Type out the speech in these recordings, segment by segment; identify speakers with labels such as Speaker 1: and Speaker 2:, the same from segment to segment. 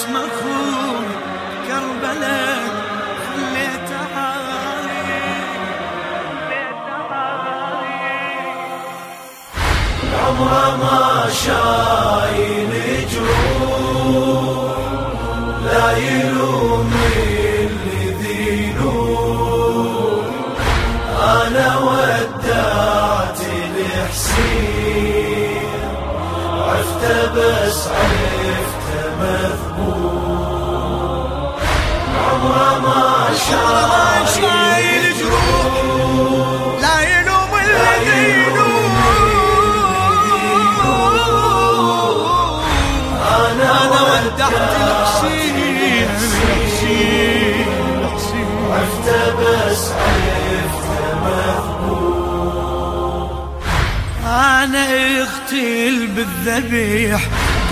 Speaker 1: جسم أخوي كربلاء عالي
Speaker 2: عمره ما شايل جروح لا يلوم اللي ذينوح أنا ودعت الحسين عفت بس عرفت شايل
Speaker 1: جروح لا الذين أنا أنا الحسين
Speaker 2: عفت بس عرفت
Speaker 1: أنا بالذبيح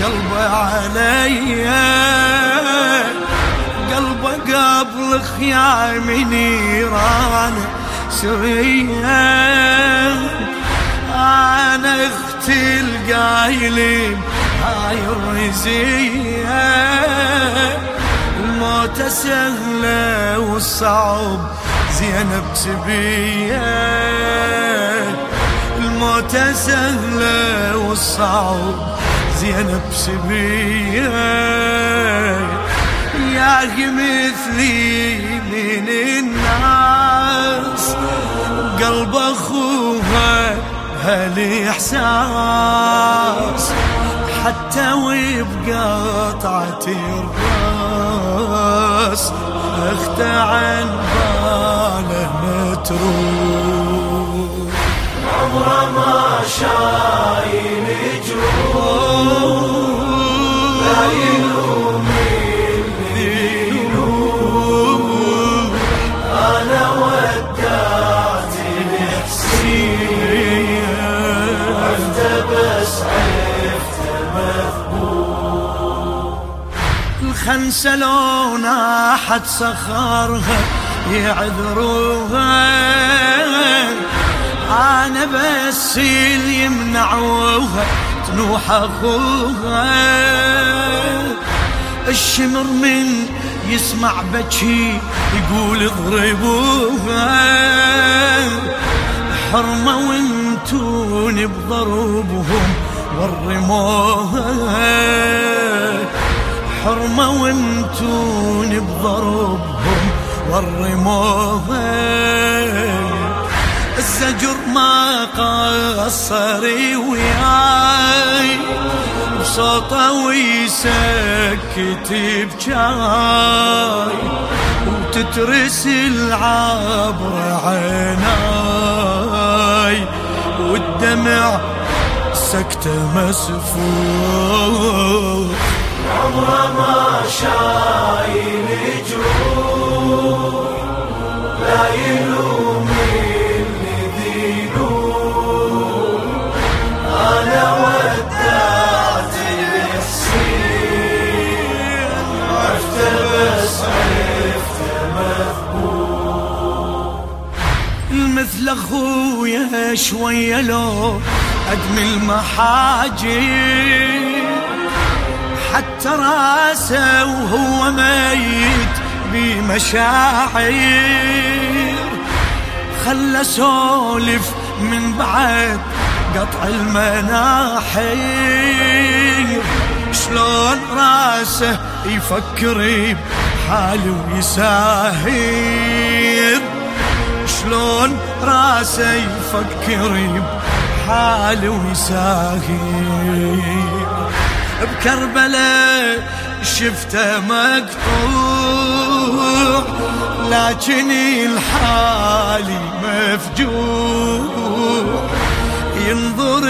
Speaker 1: قلبه عليا قلبه قبل خيام نيران سريا أنا اغتل قايلين هاي الرزية. الموت سهلة والصعب زينب سبيه الموت سهلة والصعب زينب سبية يا مثلي من الناس. قلب أخوها هالإحساس حتى وبقطعة الراس. أخت عن باله متروك
Speaker 2: عمره ما شايل جروح
Speaker 1: الخنسة لو ناحت صخرها يعذروها. أنا بس اللي يمنعوها تنوح أخوها. الشمر من يسمع بكي يقول اضربوها. حرمة وانتون بضربهم ورموها. حرمة وانتون بضربهم ورموها الزجر ما قصر وياي بصوته ويسكت بجاي. وتترس العبر عيناي والدمع سكتة مسفوح.
Speaker 2: عمره ما شايل جروح لا يلوم الذنوب أنا ودعت الحسين عفت بس عرفت
Speaker 1: مثل أخويا شوية لو أدمي المحاجر. حتى راسه وهو ميت بمشاعر. خلى سولف من بعد قطع المناحير. شلون راسه يفكر بحاله ويساهر. شلون راسه يفكر بحاله ويساهر. بكربلاء شفته مقطوع لكن الحالي مفجوع. ينظر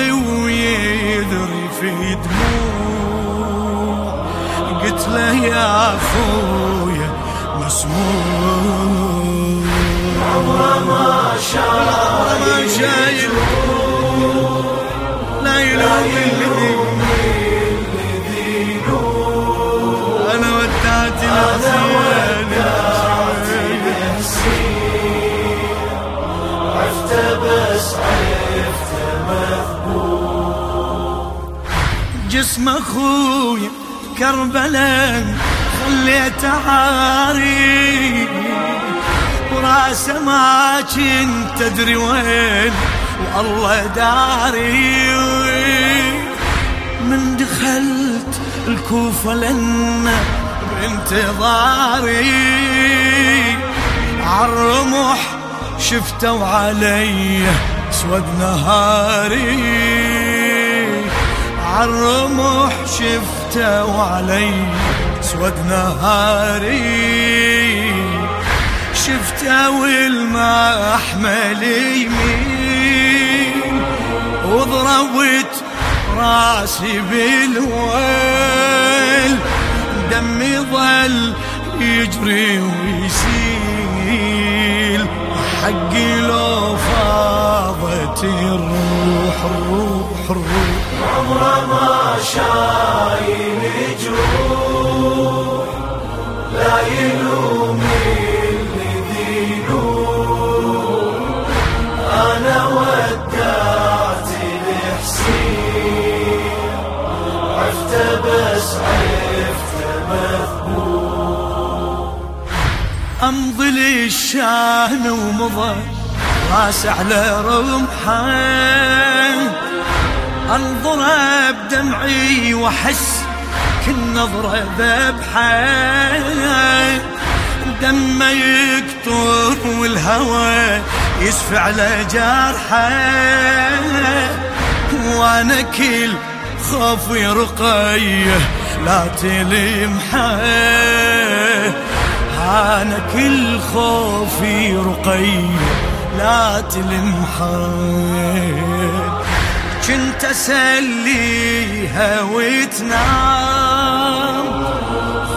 Speaker 1: ويذري في دموع. قلت له يا أخويا مسموع.
Speaker 2: عمره ما شايل
Speaker 1: ما شايل لا يلوم
Speaker 2: أنا
Speaker 1: جسم اخويا كربلاء خليت عاري وراسه ما كنت تدري وين والله داري. من دخلت الكوفة لنا بانتظاري. عالرمح شفتوا علي أسود نهاري. عالرمح شفتوا علي أسود نهاري. شفتوا المحمل يمين وضربت راسي بالويل. دمي ظل يجري ويسيل حقي لو فاضت الروح الروح. الروح
Speaker 2: عمره ما شايل جروح لا يلوم اللي ذيلوم أنا ودعت الحسين عفت بس عفت مثبوت
Speaker 1: امضي للشان ومضى راس على رمحه أنظر بدمعي وأحس كل نظرة ذبحة. دمه يكتر والهوى يسفع على جرحه وأنا كل خوفي رقيه لا تلمحة. أنا كل خوفي رقيه لا تلمحة. كنت أسليها وتنام.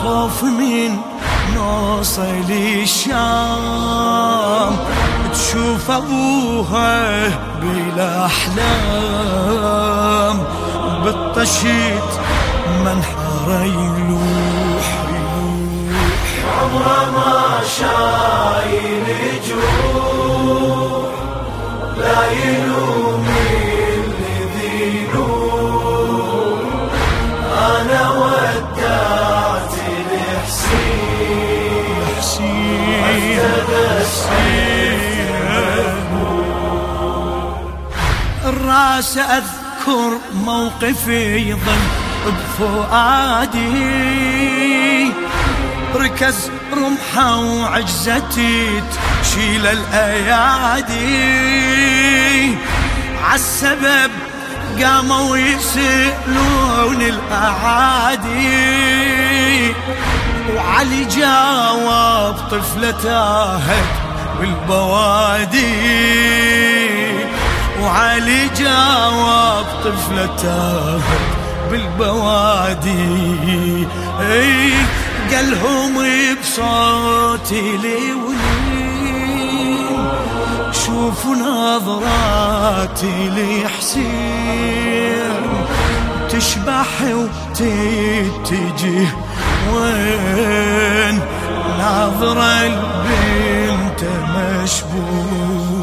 Speaker 1: خوف من نوصل الشام. تشوف أبوها بالاحلام بالطشيت منحر يلوح يلوح.
Speaker 2: عمره ما شايل جروح لا يلوم
Speaker 1: الراس أذكر موقفي يظل بفؤادي. ركز رمحة وعجزتي تشيل الأيادي. عالسبب قاموا يسألون الأعادي. وعلي جاوب طفلة تاهت بالبوادي. وعلي جاوب طفلة تاهت بالبوادي. إي قالهم بصوتي لولين شوفوا نظراتي لحسين. تشبح وتتجه. وين ناظرة البنت مشبوه؟